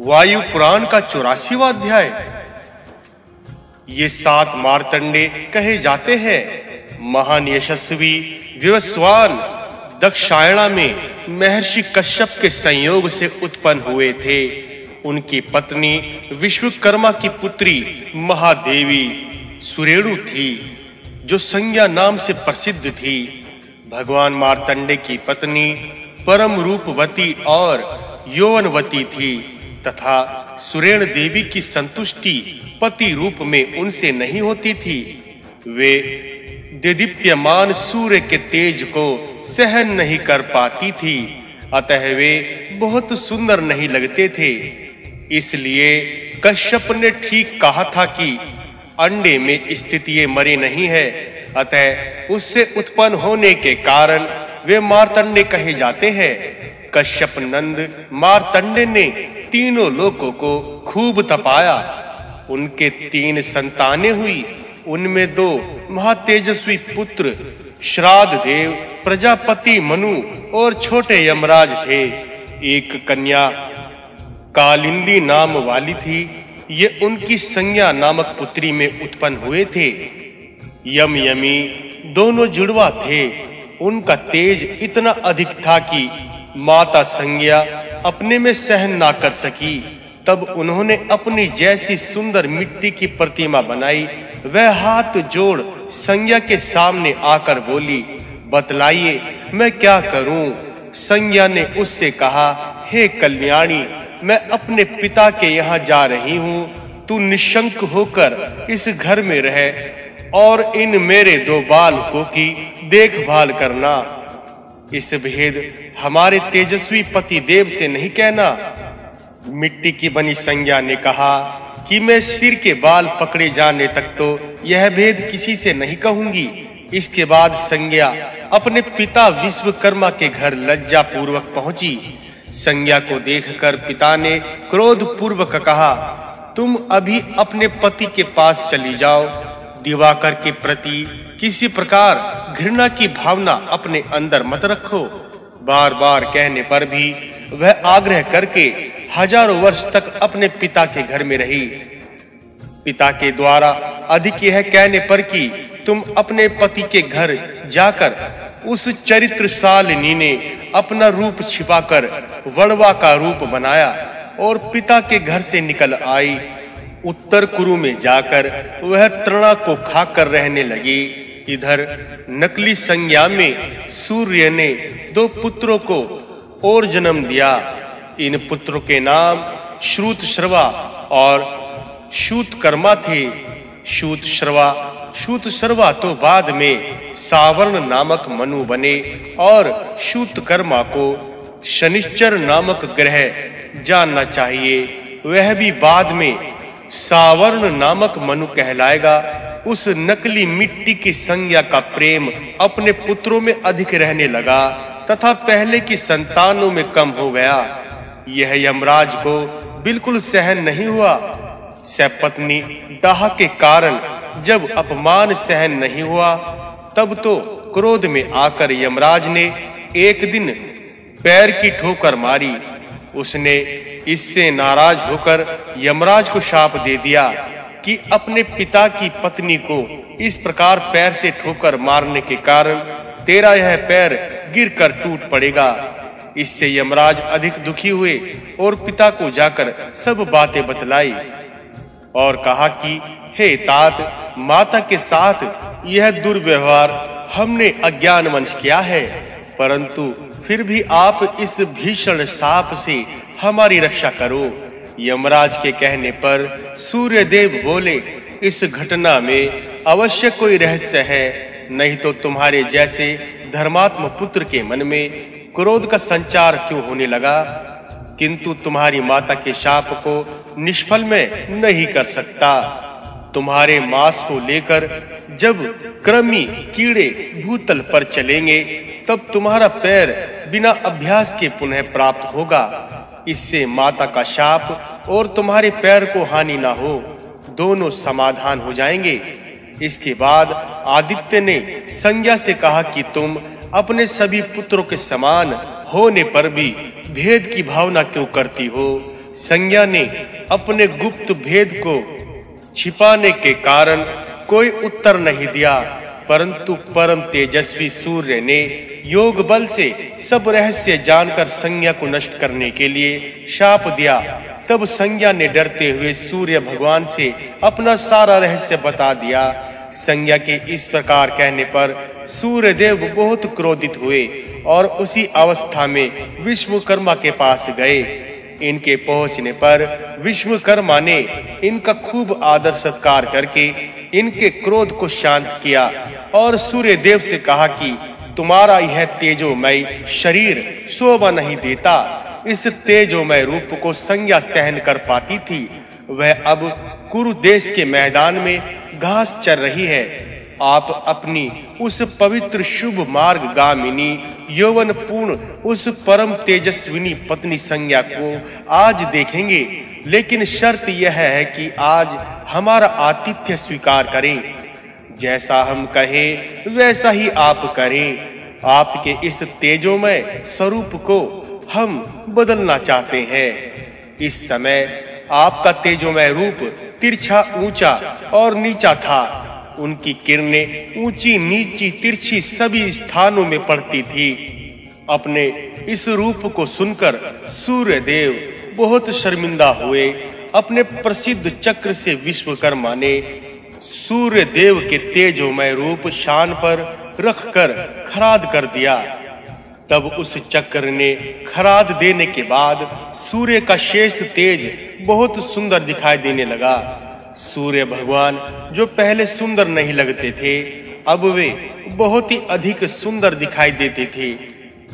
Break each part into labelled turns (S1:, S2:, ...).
S1: वायु पुराण का चौरासीवा अध्याय। ये सात मारतंडे कहे जाते हैं। महान यशस्वी, विवस्वान, दक्षायणा में महर्षि कश्यप के संयोग से उत्पन्न हुए थे। उनकी पत्नी विश्वकर्मा की पुत्री महादेवी सुरेणु थी, जो संज्ञा नाम से प्रसिद्ध थी। भगवान मार्तंडे की पत्नी परम रूपवती और यौवनवती थी। तथा सुरेण देवी की संतुष्टि पति रूप में उनसे नहीं होती थी। वे दिदीप्यमान सूर्य के तेज को सहन नहीं कर पाती थी, अतः वे बहुत सुंदर नहीं लगते थे। इसलिए कश्यप ने ठीक कहा था कि अंडे में स्थिति मरे नहीं है, अतः उससे उत्पन्न होने के कारण वे मारतंडे कहे जाते हैं। कश्यप नंद मारतंडे ने तीनों लोकों को खूब तपाया। उनके तीन संतानें हुई। उनमें दो महातेजस्वी पुत्र श्राद्ध देव प्रजापति मनु और छोटे यमराज थे। एक कन्या कालिंदी नाम वाली थी। ये उनकी संज्ञा नामक पुत्री में उत्पन्न हुए थे। यम यमी दोनों जुड़वा थे। उनका तेज इतना अधिक था कि माता संज्ञा अपने में सहन ना कर सकी, तब उन्होंने अपनी जैसी सुंदर मिट्टी की प्रतिमा बनाई। वह हाथ जोड़ संज्ञा के सामने आकर बोली, बतलाइए, मैं क्या करूँ? संज्ञा ने उससे कहा, हे कल्याणी, मैं अपने पिता के यहाँ जा रही हूँ। तू निशंक होकर इस घर में रह और इन मेरे दो बालकों की देखभाल करना। इस भेद हमारे तेजस्वी पति देव से नहीं कहना। मिट्टी की बनी संज्ञा ने कहा कि मैं सिर के बाल पकड़े जाने तक तो यह भेद किसी से नहीं कहूँगी। इसके बाद संज्ञा अपने पिता विश्वकर्मा के घर लज्जा पूर्वक पहुँची। संज्ञा को देखकर पिता ने क्रोध पूर्वक कहा, तुम अभी अपने पति के पास चली जाओ। दिवाकर के प्रति किसी प्रकार घृणा की भावना अपने अंदर मत रखो। बार-बार कहने पर भी वह आग्रह करके हज़ारों वर्ष तक अपने पिता के घर में रही। पिता के द्वारा अधिक यह कहने पर कि तुम अपने पति के घर जाकर उस चरित्र सालिनी ने अपना रूप छिपाकर वड़वा का रूप बनाया और पिता के घर से निकल आई। उत्तर कुरु में जाकर वह तृणा को खाकर रहने लगी। इधर नकली संज्ञा में सूर्य ने दो पुत्रों को और जन्म दिया। इन पुत्रों के नाम श्रुत श्रवा और शूत कर्मा थे। शूत श्रवा शूत श्रवा तो बाद में सावर्ण नामक मनु बने और शूत कर्मा को शनिश्चर नामक ग्रह जानना चाहिए। वह भी बाद में सावर्ण नामक मनु कहलाएगा। उस नकली मिट्टी की संज्ञा का प्रेम अपने पुत्रों में अधिक रहने लगा, तथा पहले की संतानों में कम हो गया। यह यमराज को बिल्कुल सहन नहीं हुआ। सपत्नी दाह के कारण जब अपमान सहन नहीं हुआ, तब तो क्रोध में आकर यमराज ने एक दिन पैर की ठोकर मारी। उसने इससे नाराज़ होकर यमराज को शाप दे दिया। कि अपने पिता की पत्नी को इस प्रकार पैर से ठोकर मारने के कारण तेरा यह पैर गिरकर टूट पड़ेगा। इससे यमराज अधिक दुखी हुए और पिता को जाकर सब बातें बतलाई और कहा कि, हे तात, माता के साथ यह दुर्व्यवहार हमने अज्ञान वंश किया है, परंतु फिर भी आप इस भीषण साप से हमारी रक्षा करो। यमराज के कहने पर सूर्य देव बोले, इस घटना में अवश्य कोई रहस्य है, नहीं तो तुम्हारे जैसे धर्मात्म पुत्र के मन में क्रोध का संचार क्यों होने लगा? किंतु तुम्हारी माता के शाप को निष्फल में नहीं कर सकता। तुम्हारे मांस को लेकर जब क्रमी कीड़े भूतल पर चलेंगे, तब तुम्हारा पैर बिना अभ्यास के पुनः प्राप्त होगा। इससे माता का शाप और तुम्हारे पैर को हानि ना हो। दोनों समाधान हो जाएँगे। इसके बाद आदित्य ने संज्ञा से कहा कि तुम अपने सभी पुत्रों के समान होने पर भी भेद की भावना क्यों करती हो? संज्ञा ने अपने गुप्त भेद को छिपाने के कारण कोई उत्तर नहीं दिया। परंतु परम तेजस्वी सूर्य ने योग बल से सब रहस्य जानकर संज्ञा को नष्ट करने के लिए शाप दिया। तब संज्ञा ने डरते हुए सूर्य भगवान से अपना सारा रहस्य बता दिया। संज्ञा के इस प्रकार कहने पर सूर्य देव बहुत क्रोधित हुए और उसी अवस्था में विश्वकर्मा के पास गए। इनके पहुँचने पर विश्वकर्मा ने इनका खूब आदर सत्कार करके इनके क्रोध को शांत किया और सूर्य देव से कहा कि तुम्हारा यह तेजोमय शरीर शोभा नहीं देता। इस तेजोमय रूप को संज्ञा सहन कर पाती थी। वह अब कुरु देश के मैदान में घास चर रही है। आप अपनी उस पवित्र शुभ मार्ग गामिनी यौवन पूर्ण उस परम तेजस्विनी पत्नी संज्ञा को आज देखेंगे। लेकिन शर्त यह है कि आज हमारा आतिथ्य स्वीकार करें। जैसा हम कहें, वैसा ही आप करें। आपके इस तेजोमय स्वरूप को हम बदलना चाहते हैं। इस समय आपका तेजोमय रूप तिरछा ऊँचा और नीचा था। उनकी किरणें ऊँची, नीची, तिरछी सभी स्थानों में पड़ती थी। अपने इस रूप को सुनकर सूर्य देव बहुत शर्मिंदा हुए। अपने प्रसिद्ध चक्र से विश्वकर्मा ने सूर्य देव के तेजोमय रूप शान पर रखकर खराद कर दिया। तब उस चक्र ने खराद देने के बाद सूर्य का शेष तेज बहुत सुंदर दिखाई देने लगा। सूर्य भगवान, जो पहले सुंदर नहीं लगते थे, अब वे बहुत ही अधिक सुंदर दिखाई देते थे।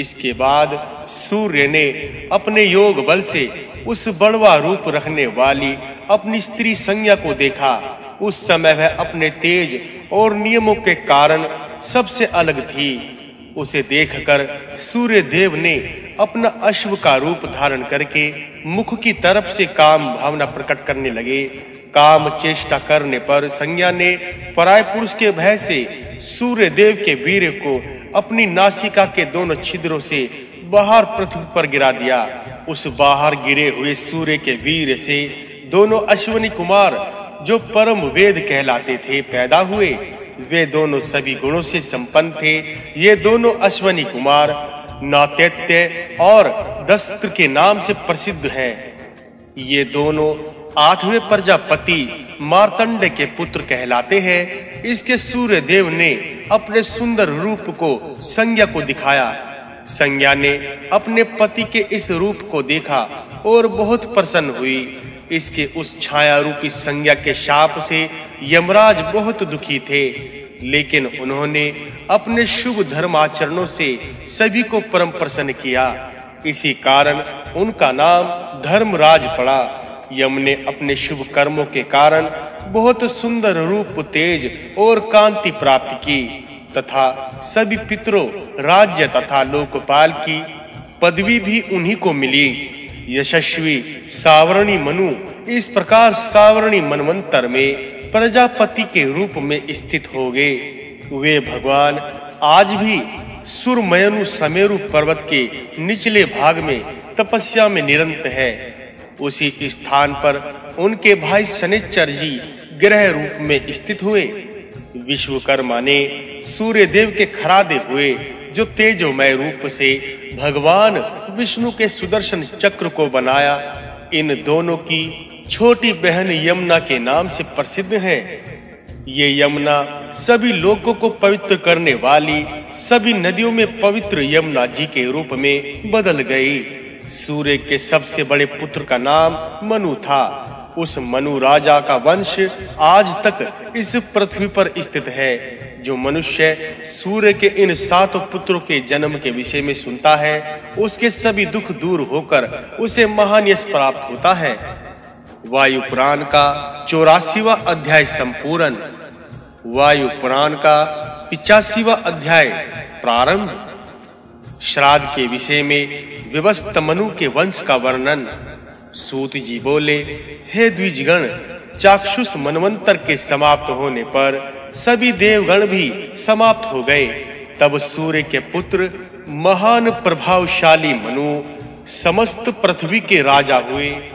S1: इसके बाद सूर्य ने अपने योग बल से उस बड़वा रूप रखने वाली अपनी स्त्री संज्ञा को देखा। उस समय वह अपने तेज और नियमों के कारण सबसे अलग थी। उसे देखकर सूर्य देव ने अपना अश्व का रूप धारण करके मुख की तरफ़ से काम भावना प्रकट करने लगे। काम चेष्टा करने पर संज्ञा ने पराय पुरुष के भय से सूर्य देव के वीर को अपनी नासिका के दोनों छिद्रों से बाहर पृथ्वी पर गिरा दिया। उस बाहर गिरे हुए सूर्य के वीर से दोनों अश्वनी कुमार, जो परम वेद कहलाते थे, पैदा हुए। वे दोनों सभी गुणों से संपन्न थे। ये दोनों अश्वनी कुमार नात्यत्य और दस्त्र के नाम से प्रसिद्ध हैं। ये दोनों आठवें प्रजापति मार्तंड के पुत्र कहलाते हैं। इसके सूर्य देव ने अपने सुंदर रूप को संज्ञा को दिखाया। संज्ञा ने अपने पति के इस रूप को देखा और बहुत प्रसन्न हुई। इसके उस छाया रूपी संज्ञा के शाप से यमराज बहुत दुखी थे। लेकिन उन्होंने अपने शुभ धर्म आचरणों से सभी को परम प्रसन्न किया। इसी कारण उनका नाम धर्मराज पड़ा। यम ने अपने शुभ कर्मों के कारण बहुत सुंदर रूप, तेज और कांति प्राप्त की, तथा सभी पितरों, राज्य तथा लोकपाल की पदवी भी उन्हीं को मिली। यशस्वी, सावरणी मनु इस प्रकार सावरणी मनवंतर में प्रजापति के रूप में स्थित हो गए। वे भगवान आज भी सुरमयनु समेरु पर्वत के निचले भाग में तपस्या में निरंत है। उसी स्थान पर उनके भाई शनिचर जी ग्रह रूप में स्थित हुए। विश्वकर्मा ने सूर्य देव के खरादे हुए, जो तेजोमय रूप से भगवान विष्णु के सुदर्शन चक्र को बनाया। इन दोनों की छोटी बहन यमुना के नाम से प्रसिद्ध है। ये यमुना सभी लोगों को पवित्र करने वाली, सभी नदियों में पवित्र यमुना जी के रूप में बदल गई। सूर्य के सबसे बड़े पुत्र का नाम मनु था। उस मनु राजा का वंश आज तक इस पृथ्वी पर स्थित है, जो मनुष्य सूर्य के इन सात पुत्रों के जन्म के विषय में सुनता है, उसके सभी दुख दूर होकर उसे महान यश प्राप्त होता है। वायु पुराण का चौरासीवा अध्याय संपूर्ण। वायु पुराण का पिचासीवा अध्याय प्रारंभ। श्राद्ध के विषय में विवस्त मनु के वंश का वर्णन। सूत जी बोले, हे द्विजगण, चाक्षुष मनवंतर के समाप्त होने पर सभी देवगण भी समाप्त हो गए। तब सूर्य के पुत्र, महान प्रभावशाली मनु, समस्त पृथ्वी के राजा हुए।